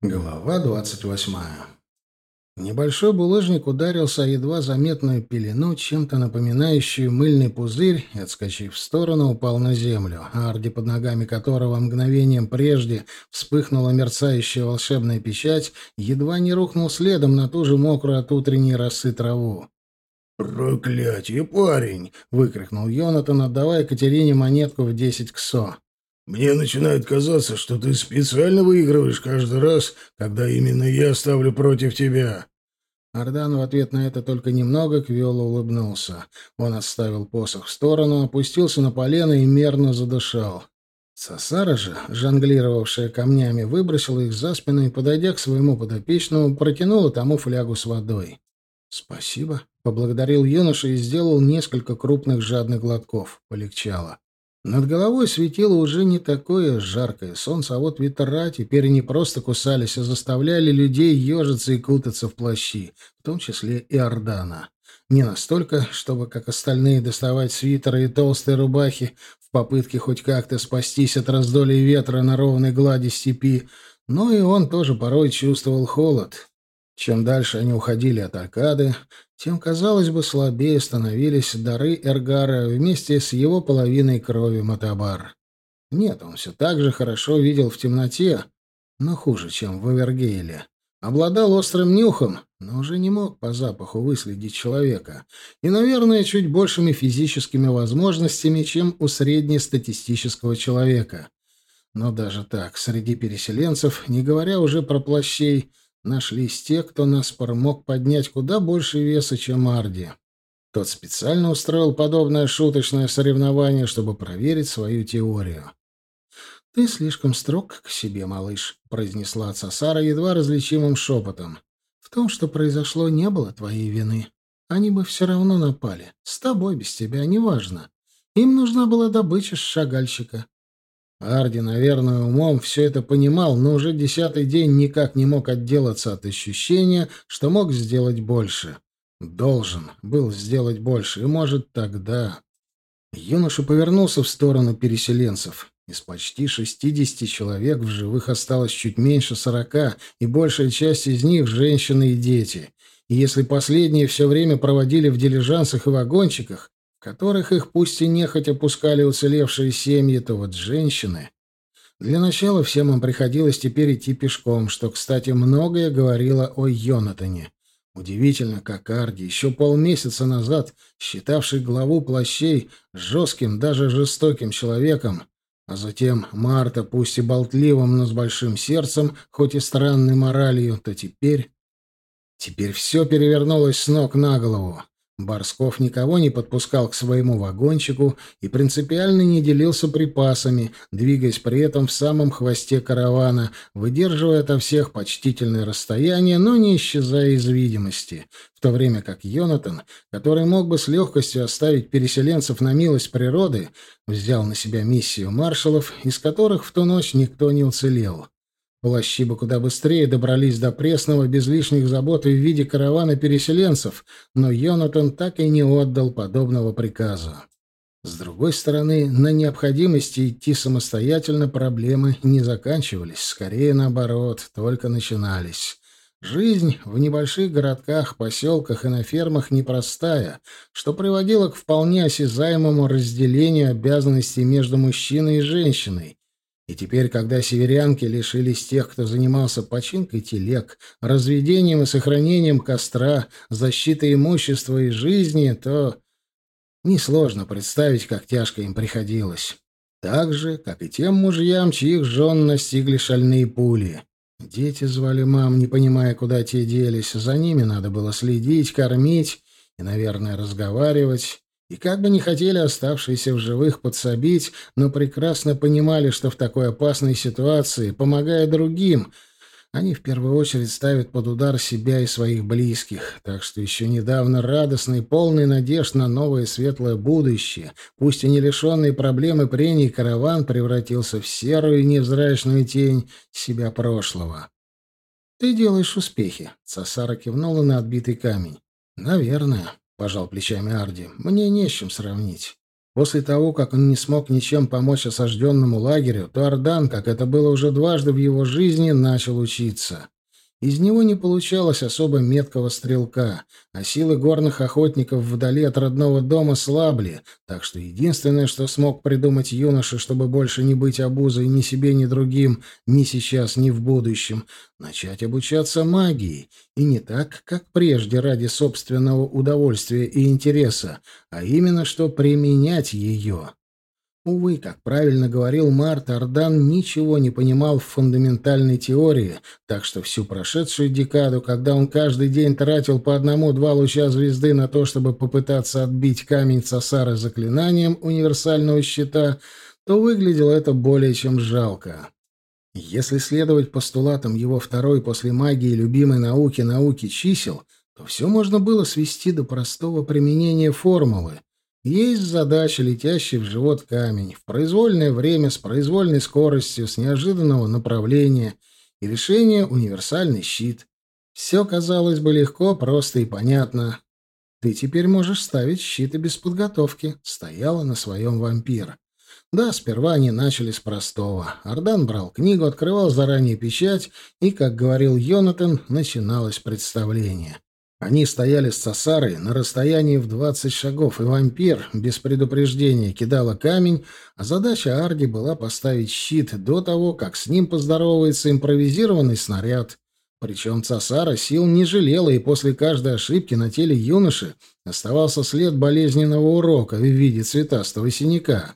Глава двадцать восьмая. Небольшой булыжник ударился о едва заметную пелену, чем-то напоминающую мыльный пузырь, и, отскочив в сторону, упал на землю. Арди, под ногами которого мгновением прежде вспыхнула мерцающая волшебная печать, едва не рухнул следом на ту же мокрую от утренней росы траву. «Проклятие, парень!» — выкрикнул Йонатан, отдавая Катерине монетку в десять ксо. Мне начинает казаться, что ты специально выигрываешь каждый раз, когда именно я ставлю против тебя. Ардан в ответ на это только немного квело улыбнулся. Он отставил посох в сторону, опустился на полено и мерно задышал. Сосара же, жонглировавшая камнями, выбросила их за спину и, подойдя к своему подопечному, протянула тому флягу с водой. «Спасибо», — поблагодарил юноша и сделал несколько крупных жадных глотков. Полегчало. Над головой светило уже не такое жаркое солнце, а вот ветра теперь не просто кусались, а заставляли людей ежиться и кутаться в плащи, в том числе и Ордана. Не настолько, чтобы, как остальные, доставать свитеры и толстые рубахи в попытке хоть как-то спастись от раздолей ветра на ровной глади степи, но и он тоже порой чувствовал холод. Чем дальше они уходили от Аркады, тем, казалось бы, слабее становились дары Эргара вместе с его половиной крови Матабар. Нет, он все так же хорошо видел в темноте, но хуже, чем в Эвергейле. Обладал острым нюхом, но уже не мог по запаху выследить человека. И, наверное, чуть большими физическими возможностями, чем у среднестатистического человека. Но даже так, среди переселенцев, не говоря уже про плащей, нашлись те, кто наспор мог поднять куда больше веса, чем Арди. Тот специально устроил подобное шуточное соревнование, чтобы проверить свою теорию. «Ты слишком строг к себе, малыш», — произнесла отца Сара едва различимым шепотом. «В том, что произошло, не было твоей вины. Они бы все равно напали. С тобой, без тебя, неважно. Им нужна была добыча с шагальщика. Арди, наверное, умом все это понимал, но уже десятый день никак не мог отделаться от ощущения, что мог сделать больше. Должен был сделать больше, и, может, тогда... Юноша повернулся в сторону переселенцев. Из почти шестидесяти человек в живых осталось чуть меньше сорока, и большая часть из них — женщины и дети. И если последние все время проводили в дилижансах и вагончиках, которых их пусть и нехотя пускали уцелевшие семьи, то вот женщины... Для начала всем им приходилось теперь идти пешком, что, кстати, многое говорило о Йонатане. Удивительно, как Арди, еще полмесяца назад, считавший главу плащей жестким, даже жестоким человеком, а затем Марта, пусть и болтливым, но с большим сердцем, хоть и странной моралью, то теперь... Теперь все перевернулось с ног на голову. Борсков никого не подпускал к своему вагончику и принципиально не делился припасами, двигаясь при этом в самом хвосте каравана, выдерживая ото всех почтительное расстояние, но не исчезая из видимости, в то время как Йонатан, который мог бы с легкостью оставить переселенцев на милость природы, взял на себя миссию маршалов, из которых в ту ночь никто не уцелел. Плащи бы куда быстрее добрались до Пресного без лишних забот в виде каравана переселенцев, но Йонатан так и не отдал подобного приказа. С другой стороны, на необходимости идти самостоятельно проблемы не заканчивались, скорее наоборот, только начинались. Жизнь в небольших городках, поселках и на фермах непростая, что приводило к вполне осязаемому разделению обязанностей между мужчиной и женщиной, и теперь, когда северянки лишились тех, кто занимался починкой телег, разведением и сохранением костра, защитой имущества и жизни, то несложно представить, как тяжко им приходилось. Так же, как и тем мужьям, чьих жен настигли шальные пули. Дети звали мам, не понимая, куда те делись. За ними надо было следить, кормить и, наверное, разговаривать. И как бы не хотели оставшиеся в живых подсобить, но прекрасно понимали, что в такой опасной ситуации, помогая другим, они в первую очередь ставят под удар себя и своих близких. Так что еще недавно радостный, полный надежд на новое светлое будущее, пусть и не лишенный проблемы прений, караван превратился в серую невзрачную тень себя прошлого. «Ты делаешь успехи», — Сосара кивнула на отбитый камень. «Наверное». — пожал плечами Арди. «Мне не с чем сравнить. После того, как он не смог ничем помочь осажденному лагерю, то Ардан, как это было уже дважды в его жизни, начал учиться. Из него не получалось особо меткого стрелка, а силы горных охотников вдали от родного дома слабли, так что единственное, что смог придумать юноша, чтобы больше не быть обузой ни себе, ни другим, ни сейчас, ни в будущем, начать обучаться магии, и не так, как прежде, ради собственного удовольствия и интереса, а именно, что применять ее. Увы, как правильно говорил Март, Ардан ничего не понимал в фундаментальной теории, так что всю прошедшую декаду, когда он каждый день тратил по одному-два луча звезды на то, чтобы попытаться отбить камень Сасара заклинанием универсального щита, то выглядело это более чем жалко. Если следовать постулатам его второй после магии любимой науки науки чисел, то все можно было свести до простого применения формулы — есть задача, летящий в живот камень, в произвольное время, с произвольной скоростью, с неожиданного направления, и решение — универсальный щит. Все, казалось бы, легко, просто и понятно. Ты теперь можешь ставить щиты без подготовки, стояла на своем вампир. Да, сперва они начали с простого. Ардан брал книгу, открывал заранее печать, и, как говорил Йонатан, начиналось представление. Они стояли с Цесарой на расстоянии в двадцать шагов, и вампир без предупреждения кидала камень, а задача Арди была поставить щит до того, как с ним поздоровается импровизированный снаряд. Причем Цесара сил не жалела, и после каждой ошибки на теле юноши оставался след болезненного урока в виде цветастого синяка.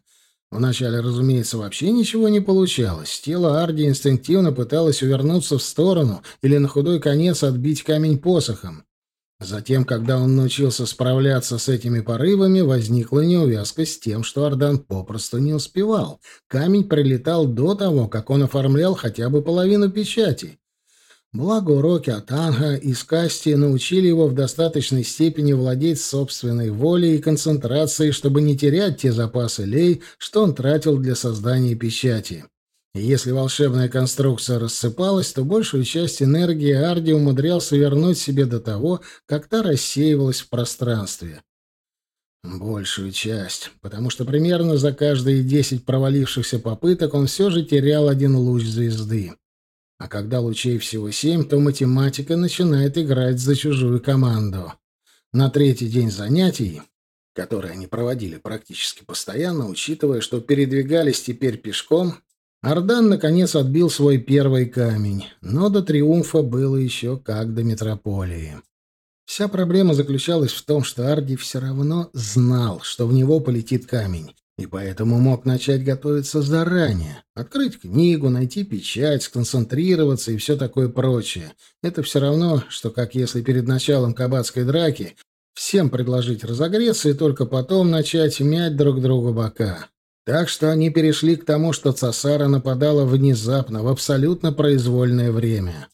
Вначале, разумеется, вообще ничего не получалось. Тело Арди инстинктивно пыталось увернуться в сторону или на худой конец отбить камень посохом. Затем, когда он научился справляться с этими порывами, возникла неувязка с тем, что Ардан попросту не успевал. Камень прилетал до того, как он оформлял хотя бы половину печати. Благо уроки от Анга и Скасти научили его в достаточной степени владеть собственной волей и концентрацией, чтобы не терять те запасы лей, что он тратил для создания печати. Если волшебная конструкция рассыпалась, то большую часть энергии Арди умудрялся вернуть себе до того, как та рассеивалась в пространстве. Большую часть, потому что примерно за каждые десять провалившихся попыток он все же терял один луч звезды. А когда лучей всего семь, то математика начинает играть за чужую команду. На третий день занятий, которые они проводили практически постоянно, учитывая, что передвигались теперь пешком, Ардан, наконец, отбил свой первый камень, но до триумфа было еще как до метрополии. Вся проблема заключалась в том, что Арди все равно знал, что в него полетит камень, и поэтому мог начать готовиться заранее. Открыть книгу, найти печать, сконцентрироваться и все такое прочее. Это все равно, что как если перед началом кабацкой драки всем предложить разогреться и только потом начать мять друг другу бока. Так что они перешли к тому, что Цасара нападала внезапно, в абсолютно произвольное время.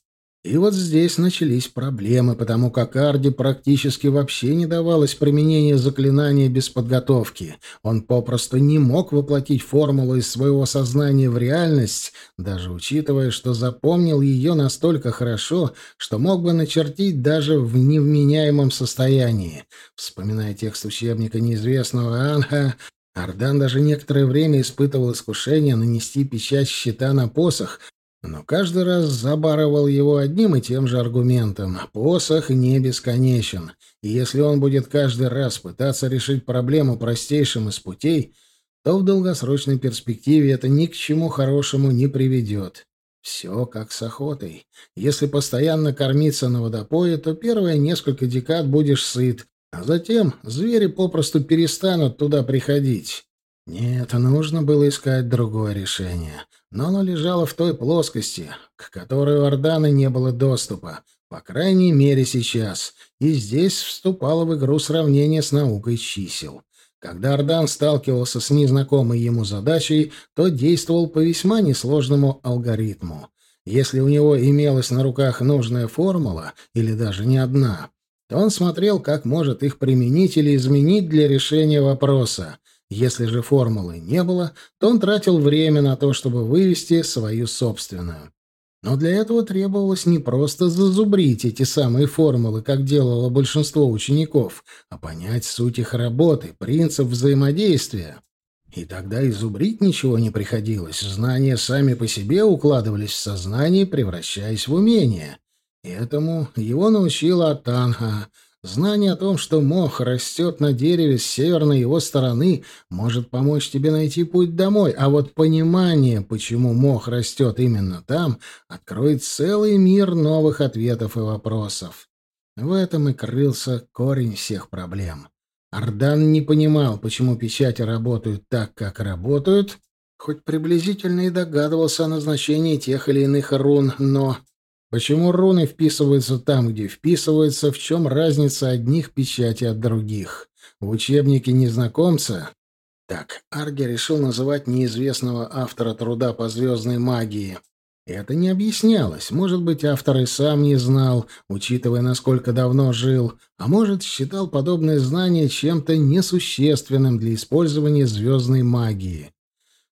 И вот здесь начались проблемы, потому как Арди практически вообще не давалось применение заклинания без подготовки. Он попросту не мог воплотить формулу из своего сознания в реальность, даже учитывая, что запомнил ее настолько хорошо, что мог бы начертить даже в невменяемом состоянии. Вспоминая текст учебника неизвестного Анха, Ардан даже некоторое время испытывал искушение нанести печать щита на посох, но каждый раз забарывал его одним и тем же аргументом. Посох не бесконечен, и если он будет каждый раз пытаться решить проблему простейшим из путей, то в долгосрочной перспективе это ни к чему хорошему не приведет. Все как с охотой. Если постоянно кормиться на водопое, то первые несколько декад будешь сыт, а затем звери попросту перестанут туда приходить. Нет, нужно было искать другое решение. Но оно лежало в той плоскости, к которой у Ордана не было доступа. По крайней мере, сейчас. И здесь вступало в игру сравнение с наукой чисел. Когда Ордан сталкивался с незнакомой ему задачей, то действовал по весьма несложному алгоритму. Если у него имелась на руках нужная формула, или даже не одна, он смотрел, как может их применить или изменить для решения вопроса. Если же формулы не было, то он тратил время на то, чтобы вывести свою собственную. Но для этого требовалось не просто зазубрить эти самые формулы, как делало большинство учеников, а понять суть их работы, принцип взаимодействия. И тогда и зубрить ничего не приходилось, знания сами по себе укладывались в сознание, превращаясь в умение. Этому его научила Атанха — Знание о том, что мох растет на дереве с северной его стороны, может помочь тебе найти путь домой, а вот понимание, почему мох растет именно там, откроет целый мир новых ответов и вопросов. В этом и крылся корень всех проблем. Ардан не понимал, почему печати работают так, как работают, хоть приблизительно и догадывался о назначении тех или иных рун, но Почему руны вписываются там, где вписываются, в чем разница одних печати от других? В учебнике незнакомца... Так, Арги решил называть неизвестного автора труда по звездной магии. Это не объяснялось. Может быть, автор и сам не знал, учитывая, насколько давно жил, а может, считал подобное знание чем-то несущественным для использования звездной магии.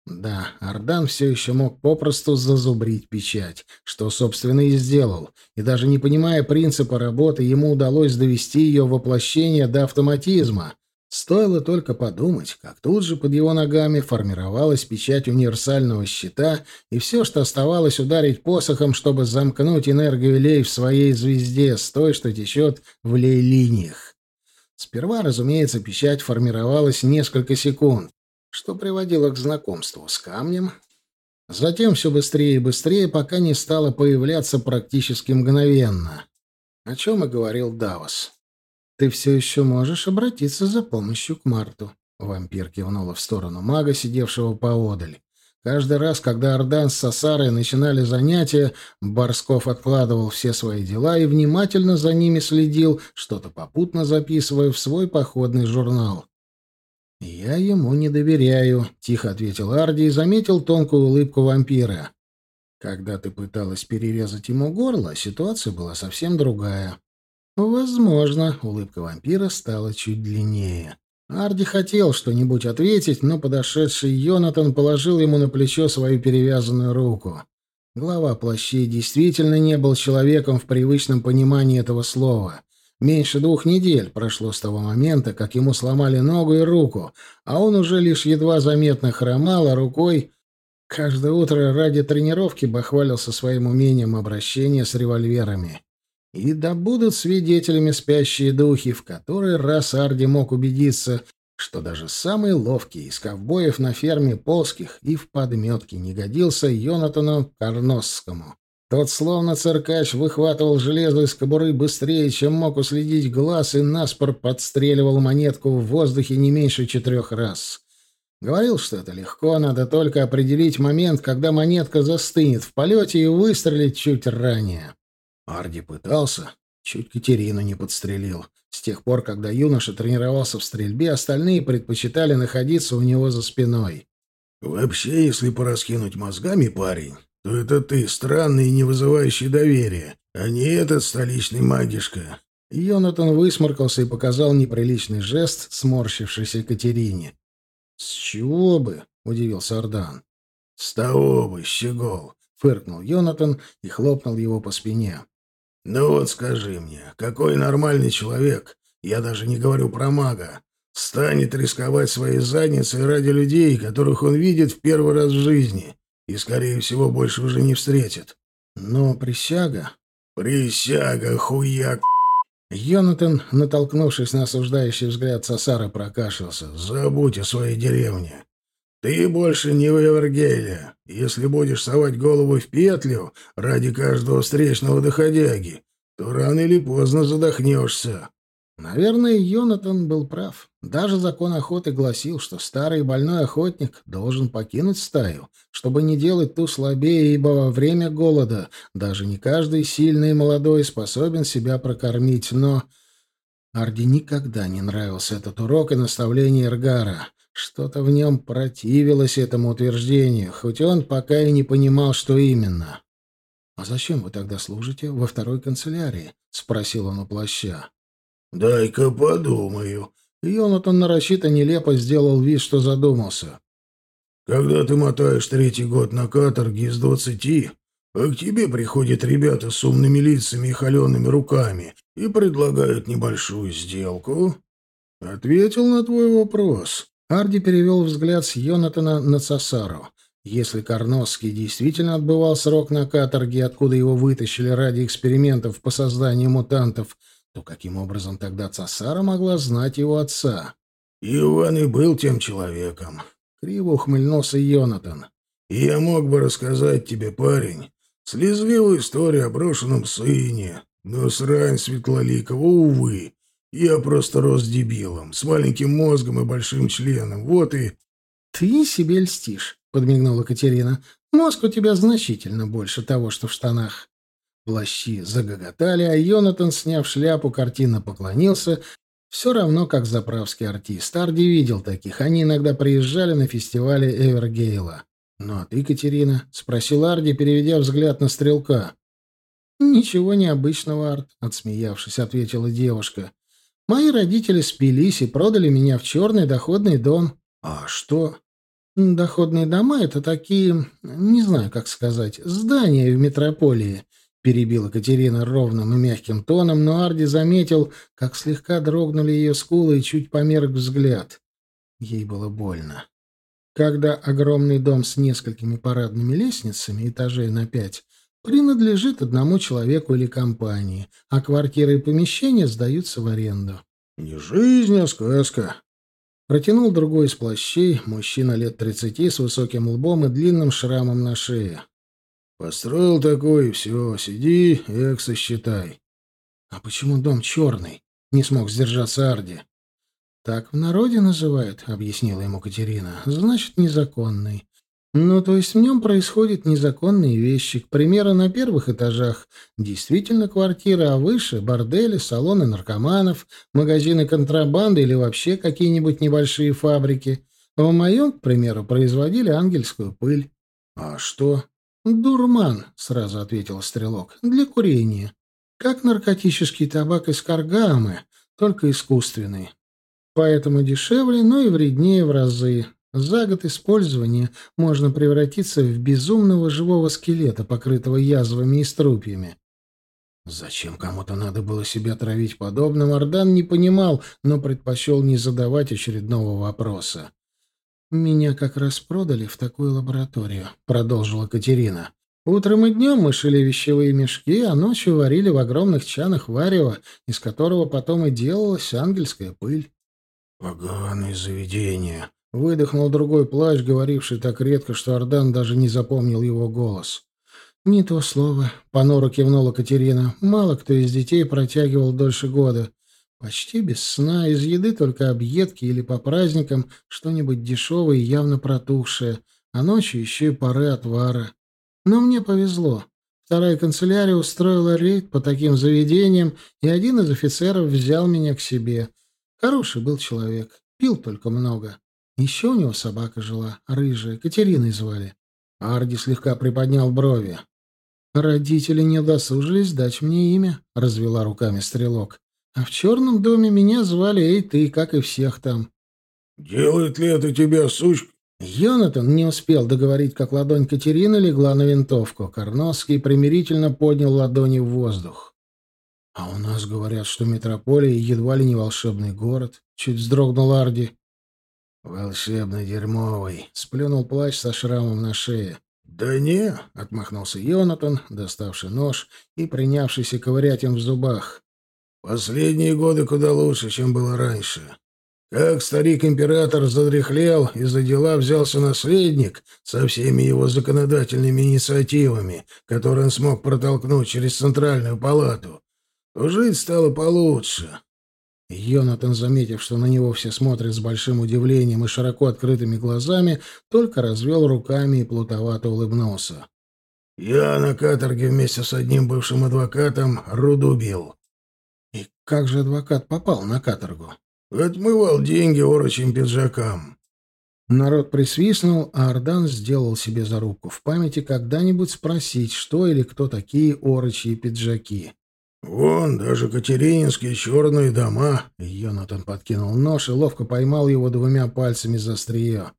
Да, Ардан все еще мог попросту зазубрить печать, что, собственно, и сделал. И даже не понимая принципа работы, ему удалось довести ее воплощение до автоматизма. Стоило только подумать, как тут же под его ногами формировалась печать универсального щита, и все, что оставалось, ударить посохом, чтобы замкнуть энергию лей в своей звезде с той, что течет в лей-линиях. Сперва, разумеется, печать формировалась несколько секунд, что приводило к знакомству с камнем. Затем все быстрее и быстрее, пока не стало появляться практически мгновенно. О чем и говорил Давос. «Ты все еще можешь обратиться за помощью к Марту», — вампир кивнула в сторону мага, сидевшего поодаль. Каждый раз, когда Ордан с Сосарой начинали занятия, Борсков откладывал все свои дела и внимательно за ними следил, что-то попутно записывая в свой походный журнал. «Я ему не доверяю», — тихо ответил Арди и заметил тонкую улыбку вампира. «Когда ты пыталась перерезать ему горло, ситуация была совсем другая». «Возможно», — улыбка вампира стала чуть длиннее. Арди хотел что-нибудь ответить, но подошедший Йонатан положил ему на плечо свою перевязанную руку. Глава плащей действительно не был человеком в привычном понимании этого слова. Меньше двух недель прошло с того момента, как ему сломали ногу и руку, а он уже лишь едва заметно хромал, а рукой каждое утро ради тренировки бахвалился своим умением обращения с револьверами. И да будут свидетелями спящие духи, в который раз Арди мог убедиться, что даже самый ловкий из ковбоев на ферме Полских и в подметке не годился Йонатану Карносскому. Тот, словно циркач, выхватывал железо из кобуры быстрее, чем мог уследить глаз, и наспор подстреливал монетку в воздухе не меньше четырех раз. Говорил, что это легко, надо только определить момент, когда монетка застынет в полете и выстрелить чуть ранее. Арди пытался, чуть Катерину не подстрелил. С тех пор, когда юноша тренировался в стрельбе, остальные предпочитали находиться у него за спиной. «Вообще, если пораскинуть мозгами, парень, то это ты, странный и не вызывающий доверия, а не этот столичный магишка». Йонатан высморкался и показал неприличный жест сморщившейся Катерине. «С чего бы?» — удивился Ардан. «С того бы, щегол!» — фыркнул Йонатан и хлопнул его по спине. «Ну вот скажи мне, какой нормальный человек, я даже не говорю про мага, станет рисковать своей задницей ради людей, которых он видит в первый раз в жизни?» И, скорее всего, больше уже не встретит. Но присяга... Присяга, хуяк... Йонатан, натолкнувшись на осуждающий взгляд Сосара, прокашлялся. «Забудь о своей деревне. Ты больше не в Эвергейле. Если будешь совать голову в петлю ради каждого встречного доходяги, то рано или поздно задохнешься. Наверное, Йонатан был прав. Даже закон охоты гласил, что старый больной охотник должен покинуть стаю, чтобы не делать ту слабее, ибо во время голода даже не каждый сильный и молодой способен себя прокормить. Но Арди никогда не нравился этот урок и наставление Эргара. Что-то в нем противилось этому утверждению, хоть он пока и не понимал, что именно. «А зачем вы тогда служите во второй канцелярии?» — спросил он у плаща. «Дай-ка подумаю». Йонатан нарочито нелепо сделал вид, что задумался. «Когда ты мотаешь третий год на каторге из двадцати, а к тебе приходят ребята с умными лицами и холеными руками и предлагают небольшую сделку?» «Ответил на твой вопрос». Арди перевел взгляд с Йонатана на Цасару. Если Карносский действительно отбывал срок на каторге, откуда его вытащили ради экспериментов по созданию мутантов, то каким образом тогда Цасара могла знать его отца? «Иван и был тем человеком», — криво ухмыльнулся Йонатан. «И я мог бы рассказать тебе, парень, слезливую историю о брошенном сыне, но срань Светлоликова, увы, я просто рос дебилом, с маленьким мозгом и большим членом, вот и...» «Ты себе льстишь», — подмигнула Катерина. «Мозг у тебя значительно больше того, что в штанах». Плащи загоготали, а Йонатан, сняв шляпу, картинно поклонился, все равно, как заправский артист. Арди видел таких. Они иногда приезжали на фестивале Эвергейла. «Ну а ты, Катерина?» — спросил Арди, переведя взгляд на стрелка. «Ничего необычного, Арт», — отсмеявшись, ответила девушка. «Мои родители спились и продали меня в черный доходный дом». «А что?» «Доходные дома — это такие, не знаю, как сказать, здания в метрополии перебила Катерина ровным и мягким тоном, но Арди заметил, как слегка дрогнули ее скулы и чуть померк взгляд. Ей было больно. Когда огромный дом с несколькими парадными лестницами, этажей на пять, принадлежит одному человеку или компании, а квартиры и помещения сдаются в аренду. «Не жизнь, а сказка», Протянул другой из плащей, мужчина лет тридцати с высоким лбом и длинным шрамом на шее. Построил такой, и все, сиди, экса считай. А почему дом черный? Не смог сдержаться Арди. Так в народе называют, объяснила ему Катерина. Значит, незаконный. Ну, то есть в нем происходят незаконные вещи. К примеру, на первых этажах действительно квартиры, а выше — бордели, салоны наркоманов, магазины контрабанды или вообще какие-нибудь небольшие фабрики. В моем, к примеру, производили ангельскую пыль. А что? «Дурман», — сразу ответил стрелок, — «для курения. Как наркотический табак из каргамы, только искусственный. Поэтому дешевле, но и вреднее в разы. За год использования можно превратиться в безумного живого скелета, покрытого язвами и струпьями. Зачем кому-то надо было себя травить подобным, Ардан не понимал, но предпочел не задавать очередного вопроса. «Меня как раз продали в такую лабораторию», — продолжила Катерина. «Утром и днем мы шили вещевые мешки, а ночью варили в огромных чанах варево, из которого потом и делалась ангельская пыль». «Поганое заведение», — выдохнул другой плащ, говоривший так редко, что Ардан даже не запомнил его голос. «Не то слово», — понуро кивнула Катерина. «Мало кто из детей протягивал дольше года. Почти без сна, из еды только объедки или по праздникам что-нибудь дешевое и явно протухшее, а ночью еще и пары отвара. Но мне повезло. Вторая канцелярия устроила рейд по таким заведениям, и один из офицеров взял меня к себе. Хороший был человек, пил только много. Еще у него собака жила, рыжая, Катериной звали. Арди слегка приподнял брови. «Родители не досужились дать мне имя», — развела руками стрелок. А в черном доме меня звали Эй ты, как и всех там. «Делает ли это тебя, сучка?» Йонатан не успел договорить, как ладонь Катерины легла на винтовку. Карновский примирительно поднял ладони в воздух. «А у нас говорят, что метрополия едва ли не волшебный город», — чуть вздрогнул Арди. «Волшебный дерьмовый», — сплюнул плащ со шрамом на шее. «Да не», — отмахнулся Йонатан, доставший нож и принявшийся ковырять им в зубах. Последние годы куда лучше, чем было раньше. Как старик-император задряхлел, и за дела взялся наследник со всеми его законодательными инициативами, которые он смог протолкнуть через Центральную палату, то жить стало получше. Йонатан, заметив, что на него все смотрят с большим удивлением и широко открытыми глазами, только развел руками и плутовато улыбнулся. «Я на каторге вместе с одним бывшим адвокатом Руду бил. Как же адвокат попал на каторгу? Отмывал деньги орочим пиджакам. Народ присвистнул, а Ардан сделал себе зарубку в памяти когда-нибудь спросить, что или кто такие орочьи пиджаки. «Вон, даже Катерининские черные дома!» Йонатан подкинул нож и ловко поймал его двумя пальцами за острие.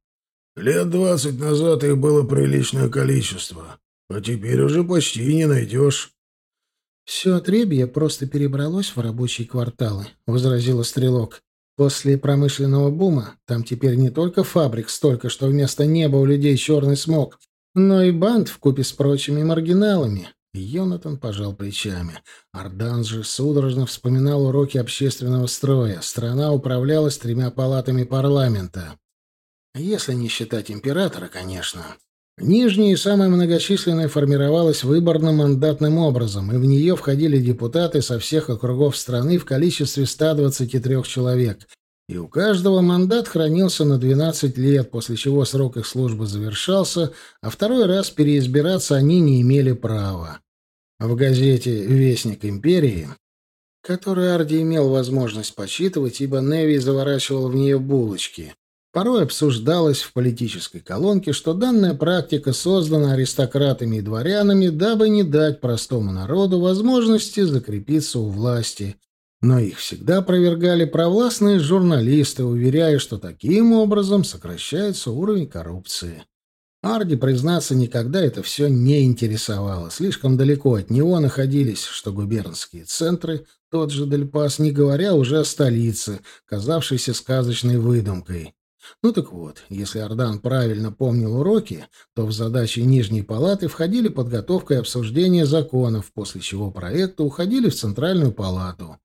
«Лет двадцать назад их было приличное количество. а теперь уже почти не найдешь. «Все отребье просто перебралось в рабочие кварталы», — возразила Стрелок. «После промышленного бума там теперь не только фабрик столько, что вместо неба у людей черный смог, но и банд вкупе с прочими маргиналами. Йонатан пожал плечами. Ардан же судорожно вспоминал уроки общественного строя. Страна управлялась тремя палатами парламента. Если не считать императора, конечно. Нижняя и самая многочисленная формировалась выборно-мандатным образом, и в нее входили депутаты со всех округов страны в количестве 123 человек, и у каждого мандат хранился на 12 лет, после чего срок их службы завершался, а второй раз переизбираться они не имели права. В газете «Вестник империи», которую Арди имел возможность почитывать, ибо Неви заворачивал в нее булочки, порой обсуждалось в политической колонке, что данная практика создана аристократами и дворянами, дабы не дать простому народу возможности закрепиться у власти, но их всегда опровергали провластные журналисты, уверяя, что таким образом сокращается уровень коррупции. Арди, признаться, никогда это все не интересовало. Слишком далеко от него находились, что губернские центры, тот же Дельпас, не говоря уже о столице, казавшейся сказочной выдумкой. Ну так вот, если Ардан правильно помнил уроки, то в задачи Нижней Палаты входили подготовка и обсуждение законов, после чего проекты уходили в Центральную Палату.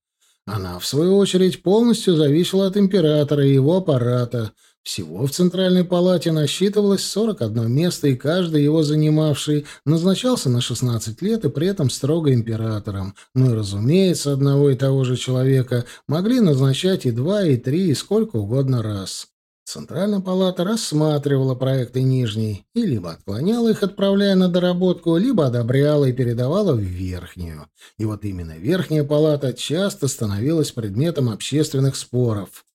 Она, в свою очередь, полностью зависела от императора и его аппарата — всего в Центральной палате насчитывалось 41 место, и каждый его занимавший назначался на 16 лет и при этом строго императором. Ну и, разумеется, одного и того же человека могли назначать и два, и три, и сколько угодно раз. Центральная палата рассматривала проекты Нижней и либо отклоняла их, отправляя на доработку, либо одобряла и передавала в Верхнюю. И вот именно Верхняя палата часто становилась предметом общественных споров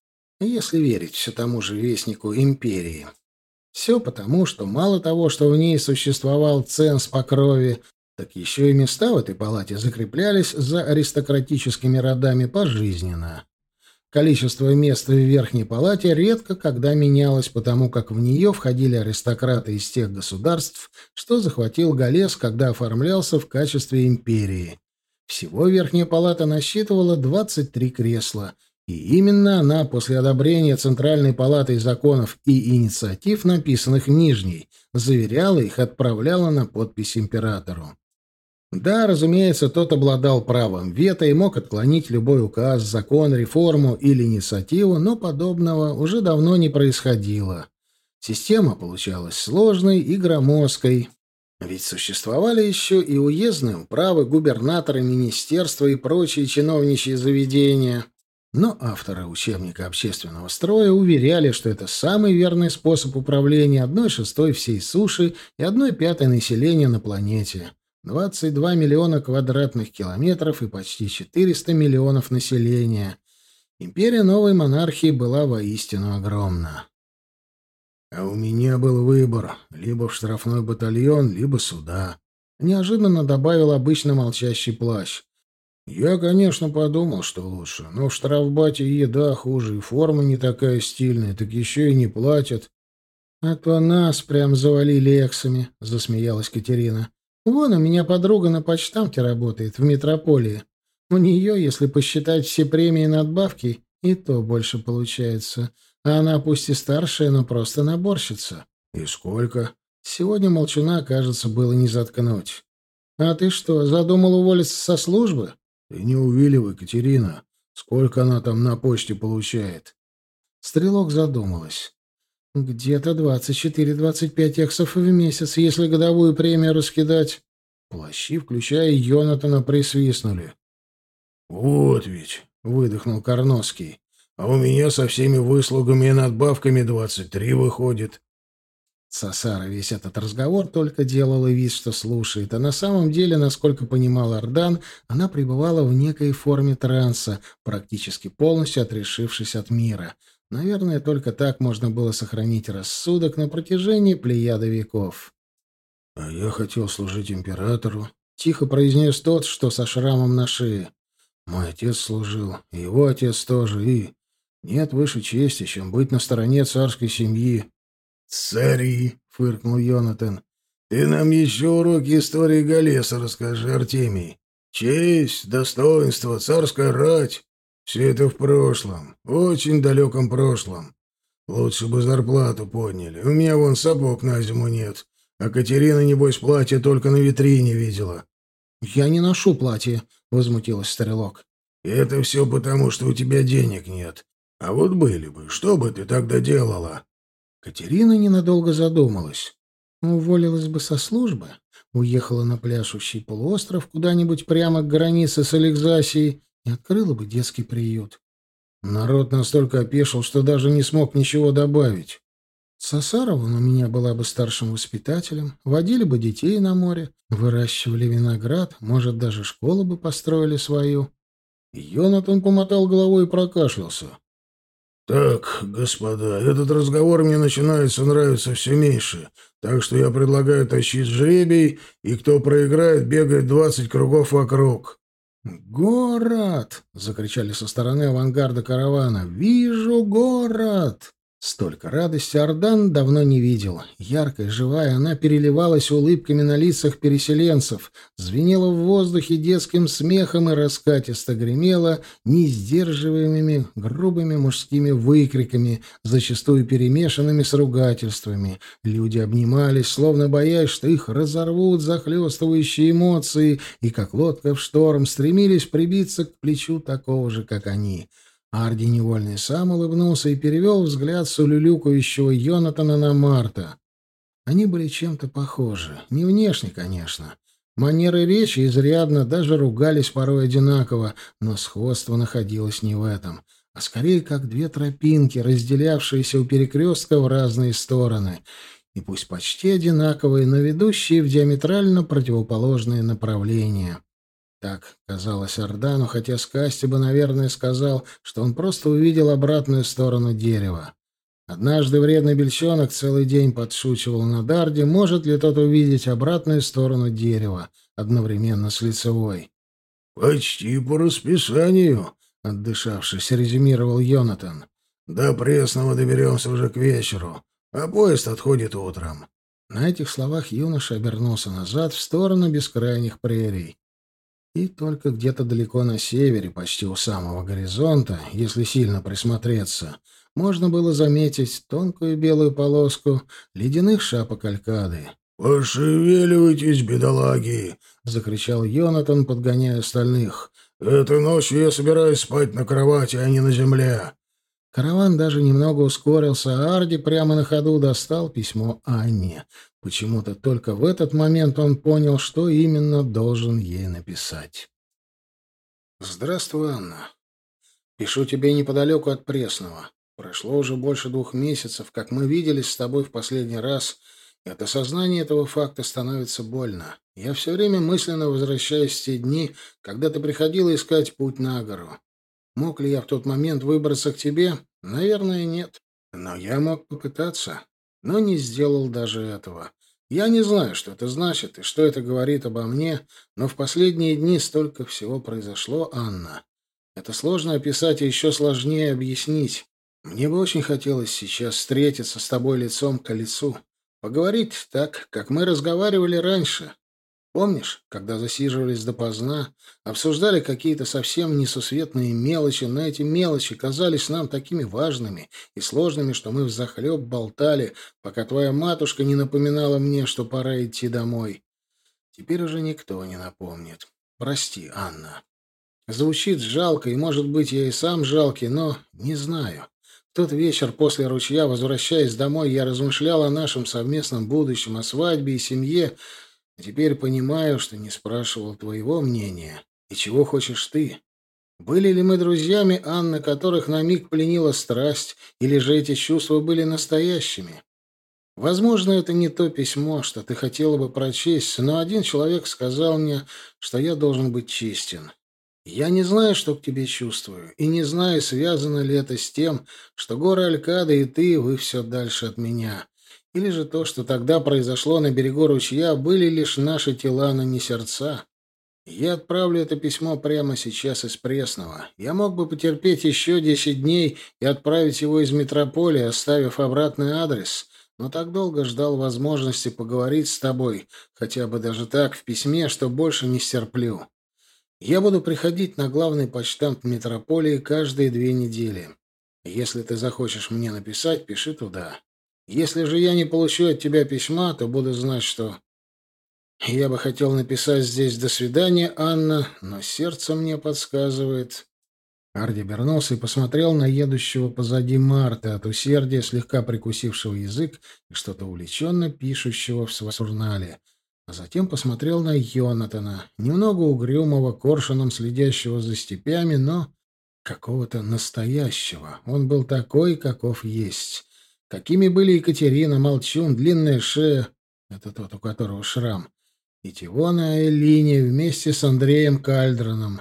если верить все тому же вестнику империи. Все потому, что мало того, что в ней существовал ценз по крови, так еще и места в этой палате закреплялись за аристократическими родами пожизненно. Количество мест в верхней палате редко когда менялось, потому как в нее входили аристократы из тех государств, что захватил Галес, когда оформлялся в качестве империи. Всего верхняя палата насчитывала 23 кресла, и именно она после одобрения Центральной палатой законов и инициатив, написанных Нижней, заверяла их, отправляла на подпись императору. Да, разумеется, тот обладал правом вето и мог отклонить любой указ, закон, реформу или инициативу, но подобного уже давно не происходило. Система получалась сложной и громоздкой. Ведь существовали еще и уездные управы, губернаторы, министерства и прочие чиновничьи заведения. Но авторы учебника общественного строя уверяли, что это самый верный способ управления одной шестой всей суши и одной пятой населения на планете. 22 миллиона квадратных километров и почти 400 миллионов населения. Империя новой монархии была воистину огромна. А у меня был выбор — либо в штрафной батальон, либо сюда. Неожиданно добавил обычно молчащий плащ. Я, конечно, подумал, что лучше, но в штрафбате еда хуже, и форма не такая стильная, так еще и не платят. — А то нас прям завалили эксами, — засмеялась Катерина. — Вон у меня подруга на почтамте работает, в метрополии. У нее, если посчитать все премии и надбавки, и то больше получается. А она пусть и старшая, но просто наборщица. — И сколько? Сегодня молчуна, кажется, было не заткнуть. — А ты что, задумал уволиться со службы? Ты не увиливай, Катерина. Сколько она там на почте получает? Стрелок задумалась. Где-то двадцать четыре-двадцать пять эксов в месяц, если годовую премию раскидать. Плащи, включая Йонатана, присвистнули. «Вот ведь», — выдохнул Карновский, — «а у меня со всеми выслугами и надбавками двадцать три выходит. Сосара весь этот разговор только делала вид, что слушает, а на самом деле, насколько понимал Ардан, она пребывала в некой форме транса, практически полностью отрешившись от мира. Наверное, только так можно было сохранить рассудок на протяжении плеяда веков. — А я хотел служить императору, — тихо произнес тот, что со шрамом на шее. Мой отец служил, его отец тоже, и нет выше чести, чем быть на стороне царской семьи. «Цари!» — фыркнул Йонатан. Ты нам еще уроки истории Галеса расскажи, Артемий. Честь, достоинство, царская рать — все это в прошлом, очень далеком прошлом. Лучше бы зарплату подняли. У меня вон сапог на зиму нет. А Катерина, небось, платье только на витрине видела. — Я не ношу платье, — возмутилась Стрелок. — Это все потому, что у тебя денег нет. А вот были бы, что бы ты тогда делала? Катерина ненадолго задумалась. Уволилась бы со службы, уехала на пляшущий полуостров куда-нибудь прямо к границе с Алексасией и открыла бы детский приют. Народ настолько опешил, что даже не смог ничего добавить. Сосарова у меня была бы старшим воспитателем, водили бы детей на море, выращивали виноград, может, даже школу бы построили свою. Йонатан помотал головой и прокашлялся. «Так, господа, этот разговор мне начинается нравиться все меньше, так что я предлагаю тащить жребий, и кто проиграет, бегает двадцать кругов вокруг». «Город!» — закричали со стороны авангарда каравана. «Вижу город!» Столько радости Ардан давно не видел. Яркая, живая, она переливалась улыбками на лицах переселенцев, звенела в воздухе детским смехом и раскатисто гремела несдерживаемыми грубыми мужскими выкриками, зачастую перемешанными с ругательствами. Люди обнимались, словно боясь, что их разорвут захлестывающие эмоции, и, как лодка в шторм, стремились прибиться к плечу такого же, как они — Арди невольно сам улыбнулся и перевел взгляд с улюлюкающего Йонатана на Марта. Они были чем-то похожи. Не внешне, конечно. Манеры речи изрядно, даже ругались порой одинаково, но сходство находилось не в этом, а скорее как две тропинки, разделявшиеся у перекрестка в разные стороны, и пусть почти одинаковые, но ведущие в диаметрально противоположные направления. Так казалось Ордану, хотя Скасти бы, наверное, сказал, что он просто увидел обратную сторону дерева. Однажды вредный бельчонок целый день подшучивал на Дарде, может ли тот увидеть обратную сторону дерева, одновременно с лицевой. «Почти по расписанию», — отдышавшись, резюмировал Йонатан. «До Пресного доберемся уже к вечеру, а поезд отходит утром». На этих словах юноша обернулся назад в сторону бескрайних прерий. И только где-то далеко на севере, почти у самого горизонта, если сильно присмотреться, можно было заметить тонкую белую полоску ледяных шапок Алькады. «Пошевеливайтесь, бедолаги!» — закричал Йонатан, подгоняя остальных. «Этой ночью я собираюсь спать на кровати, а не на земле. Караван даже немного ускорился, а Арди прямо на ходу достал письмо Анне. Почему-то только в этот момент он понял, что именно должен ей написать. «Здравствуй, Анна. Пишу тебе неподалеку от Пресного. Прошло уже больше двух месяцев, как мы виделись с тобой в последний раз, и от осознания этого факта становится больно. Я все время мысленно возвращаюсь в те дни, когда ты приходила искать путь на гору. Мог ли я в тот момент выбраться к тебе? Наверное, нет. Но я мог попытаться, но не сделал даже этого. Я не знаю, что это значит и что это говорит обо мне, но в последние дни столько всего произошло, Анна. Это сложно описать и еще сложнее объяснить. Мне бы очень хотелось сейчас встретиться с тобой лицом к лицу, поговорить так, как мы разговаривали раньше, Помнишь, когда засиживались допоздна, обсуждали какие-то совсем несусветные мелочи, но эти мелочи казались нам такими важными и сложными, что мы взахлеб болтали, пока твоя матушка не напоминала мне, что пора идти домой. Теперь уже никто не напомнит. Прости, Анна. Звучит жалко, и, может быть, я и сам жалкий, но не знаю. Тот вечер после ручья, возвращаясь домой, я размышлял о нашем совместном будущем, о свадьбе и семье, теперь понимаю, что не спрашивал твоего мнения. И чего хочешь ты? Были ли мы друзьями, Анна, которых на миг пленила страсть, или же эти чувства были настоящими? Возможно, это не то письмо, что ты хотела бы прочесть, но один человек сказал мне, что я должен быть честен. Я не знаю, что к тебе чувствую, и не знаю, связано ли это с тем, что горы Алькада и ты, вы все дальше от меня. Или же то, что тогда произошло на берегу ручья, были лишь наши тела, но не сердца. Я отправлю это письмо прямо сейчас из Пресного. Я мог бы потерпеть еще десять дней и отправить его из метрополии, оставив обратный адрес. но так долго ждал возможности поговорить с тобой, хотя бы даже так, в письме, что больше не стерплю. Я буду приходить на главный почтамт метрополии каждые две недели. Если ты захочешь мне написать, пиши туда. Если же я не получу от тебя письма, то буду знать, что... Я бы хотел написать здесь «До свидания, Анна», но сердце мне подсказывает... Арди обернулся и посмотрел на едущего позади Марта, от усердия слегка прикусившего язык и что-то увлеченно пишущего в журнале. А затем посмотрел на Йонатана, немного угрюмого, коршуном следящего за степями, но какого-то настоящего. Он был такой, каков есть. Какими были Екатерина, Молчун, длинная шея — это тот, у которого шрам — и Тивона Элини вместе с Андреем Кальдроном.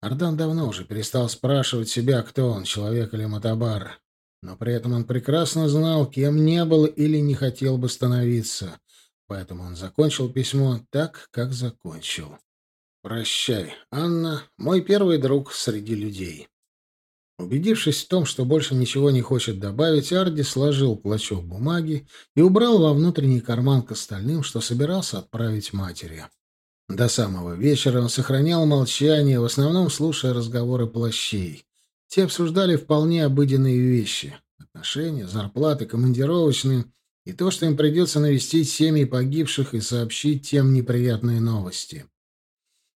Ардан давно уже перестал спрашивать себя, кто он, человек или мотобар. Но при этом он прекрасно знал, кем не был или не хотел бы становиться. Поэтому он закончил письмо так, как закончил. «Прощай, Анна, мой первый друг среди людей». Убедившись в том, что больше ничего не хочет добавить, Арди сложил клочок бумаги и убрал во внутренний карман к остальным, что собирался отправить матери. До самого вечера он сохранял молчание, в основном слушая разговоры плащей. Те обсуждали вполне обыденные вещи — отношения, зарплаты, командировочные и то, что им придется навестить семьи погибших и сообщить тем неприятные новости.